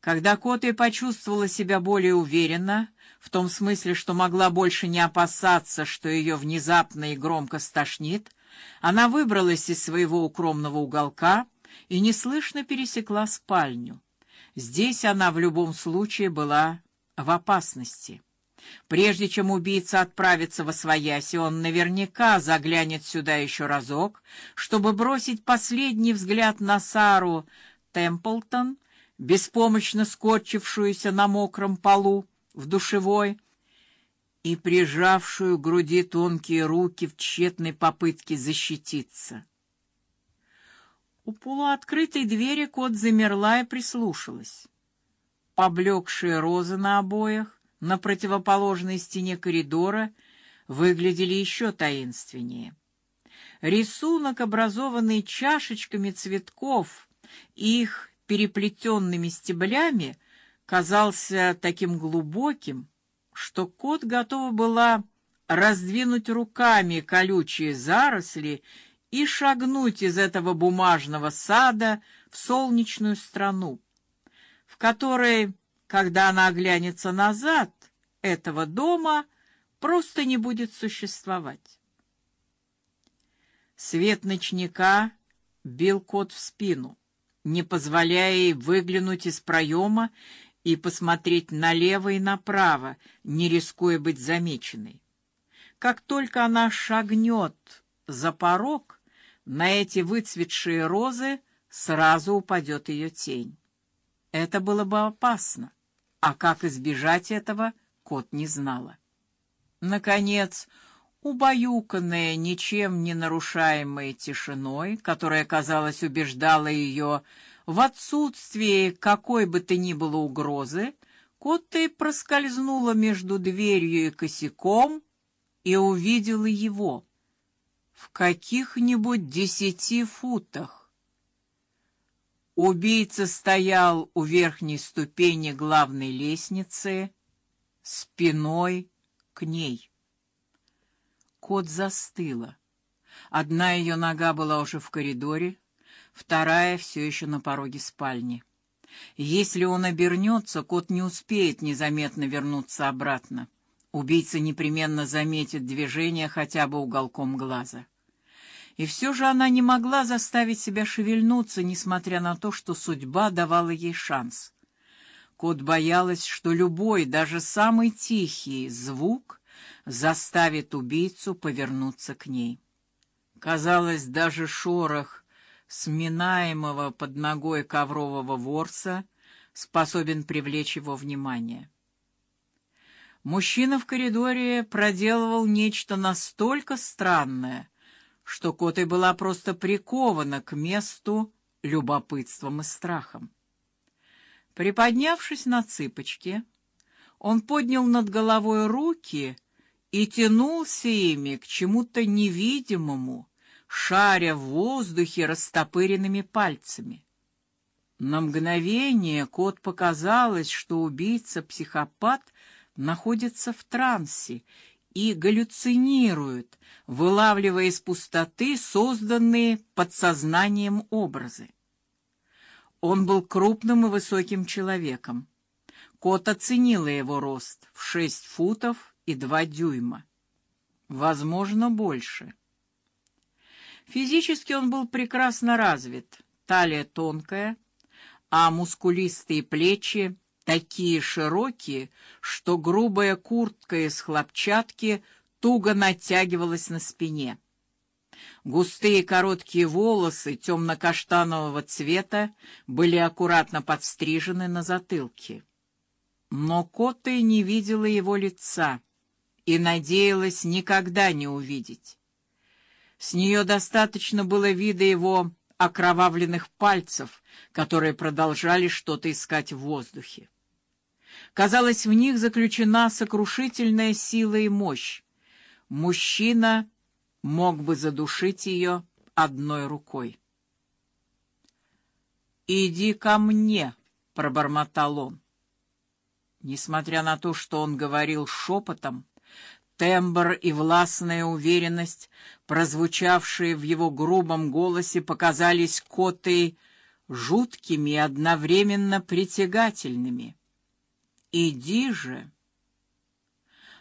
Когда Кота почувствовала себя более уверенно, в том смысле, что могла больше не опасаться, что ее внезапно и громко стошнит, она выбралась из своего укромного уголка и неслышно пересекла спальню. Здесь она в любом случае была в опасности. Прежде чем убийца отправится во свояси, он наверняка заглянет сюда еще разок, чтобы бросить последний взгляд на Сару Темплтон, беспомощно скорчившуюся на мокром полу в душевой и прижавшую к груди тонкие руки в тщетной попытке защититься. У полуоткрытой двери кот замерла и прислушалась. Поблекшие розы на обоях на противоположной стене коридора выглядели еще таинственнее. Рисунок, образованный чашечками цветков их переплетенными стеблями, казался таким глубоким, что кот готова была раздвинуть руками колючие заросли и шагнуть из этого бумажного сада в солнечную страну, в которой, когда она оглянется назад, этого дома просто не будет существовать. Свет ночника бил кот в спину, не позволяя ей выглянуть из проема и посмотреть налево и направо, не рискуя быть замеченной. Как только она шагнет за порог, на эти выцветшие розы сразу упадет ее тень. Это было бы опасно, а как избежать этого, кот не знала. Наконец, убаюканная ничем не нарушаемой тишиной, которая, казалось, убеждала ее в отсутствии какой бы то ни было угрозы, Котта проскользнула между дверью и косяком и увидела его в каких-нибудь десяти футах. Убийца стоял у верхней ступени главной лестницы, спиной к ней. Кот застыла. Одна ее нога была уже в коридоре, вторая все еще на пороге спальни. Если он обернется, кот не успеет незаметно вернуться обратно. Убийца непременно заметит движение хотя бы уголком глаза. И все же она не могла заставить себя шевельнуться, несмотря на то, что судьба давала ей шанс. Кот боялась, что любой, даже самый тихий звук заставит убийцу повернуться к ней. Казалось, даже шорох сминаемого под ногой коврового ворса способен привлечь его внимание. Мужчина в коридоре проделывал нечто настолько странное, что Котой была просто прикована к месту любопытством и страхом. Приподнявшись на цыпочки, он поднял над головой руки и тянулся ими к чему-то невидимому, шаря в воздухе растопыренными пальцами. На мгновение кот показалось, что убийца-психопат находится в трансе и галлюцинирует, вылавливая из пустоты созданные подсознанием образы. Он был крупным и высоким человеком. Кот оценила его рост в шесть футов и два дюйма, возможно, больше. Физически он был прекрасно развит, талия тонкая, а мускулистые плечи такие широкие, что грубая куртка из хлопчатки туго натягивалась на спине. Густые короткие волосы темно-каштанового цвета были аккуратно подстрижены на затылке. Но Кота не видела его лица и надеялась никогда не увидеть. С нее достаточно было вида его окровавленных пальцев, которые продолжали что-то искать в воздухе. Казалось, в них заключена сокрушительная сила и мощь. Мужчина мог бы задушить ее одной рукой. «Иди ко мне», — пробормотал он. Несмотря на то, что он говорил шепотом, Тембр и властная уверенность, прозвучавшие в его грубом голосе, показались Котой жуткими и одновременно притягательными. Иди же.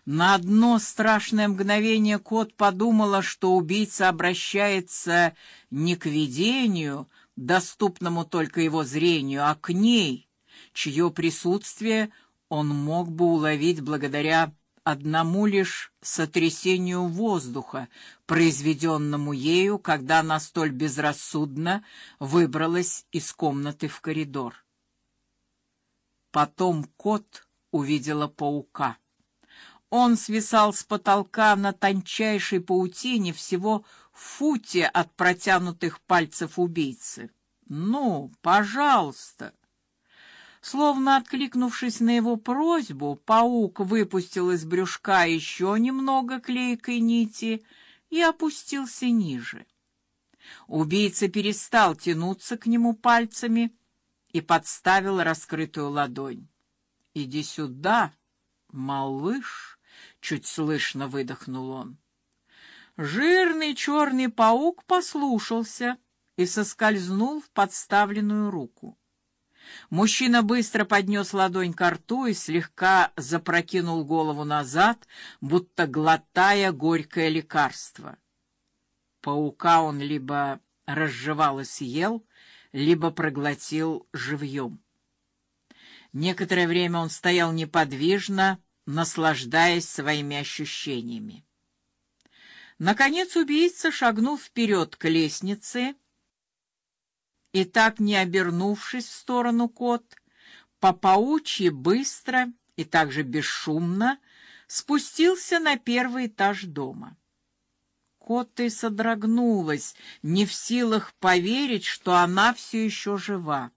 На одно страшное мгновение кот подумала, что убийца обращается не к видению, доступному только его зрению, а к ней, чье присутствие он мог бы уловить благодаря одному лишь сотрясению воздуха, произведенному ею, когда она столь безрассудно выбралась из комнаты в коридор. Потом кот увидела паука. Он свисал с потолка на тончайшей паутине всего в футе от протянутых пальцев убийцы. Ну, пожалуйста. Словно откликнувшись на его просьбу, паук выпустил из брюшка еще немного клейкой нити и опустился ниже. Убийца перестал тянуться к нему пальцами и подставил раскрытую ладонь. Иди сюда, малыш, чуть слышно выдохнул он. Жирный черный паук послушался и соскользнул в подставленную руку. Мужчина быстро поднес ладонь к рту и слегка запрокинул голову назад, будто глотая горькое лекарство. Паука он либо разжевал и съел, либо проглотил живьем. Некоторое время он стоял неподвижно, наслаждаясь своими ощущениями. Наконец убийца шагнул вперед к лестнице и так не обернувшись в сторону кот, по паучьи быстро и также бесшумно спустился на первый этаж дома. Котта содрогнулась, не в силах поверить, что она все еще жива.